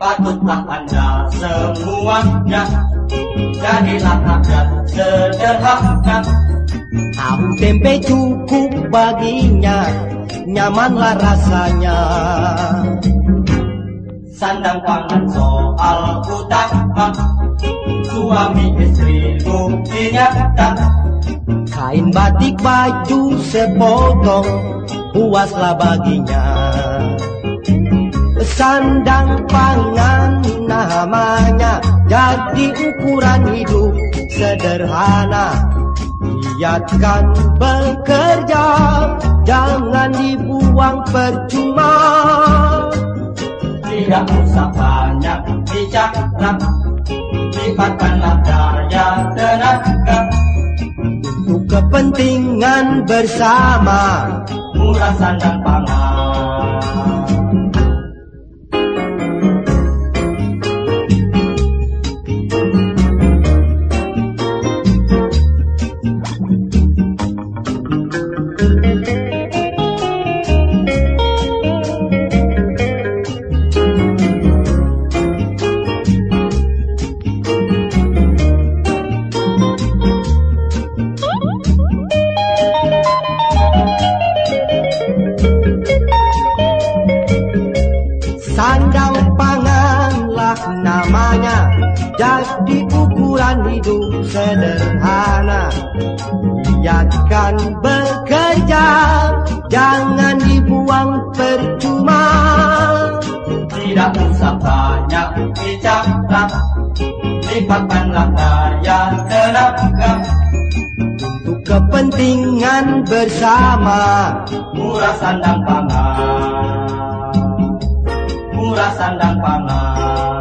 Patutlah anda semuanya Jadilah rakyat sederhana. Tahu tempe cukup baginya Nyamanlah rasanya. Sandang pangan soal utama Suami istri buktinya tak Kain batik baju sepotong Puaslah baginya. Sandang pangan namanya Jadi ukuran hidup sederhana. Niatkan bekerja Jangan dibuang percuma. Tidak usah banyak bicara tenaga Untuk kepentingan bersama. Murah sandang pangan Sandang panganlah namanya. Jadi ukuran hidup sederhana. Niatkan bekerja Jangan dibuang percuma. Tidak usah banyak bicara. Lipatkanlah daya tenaga. Untuk kepentingan bersama Murah sandang pangan sandang pangan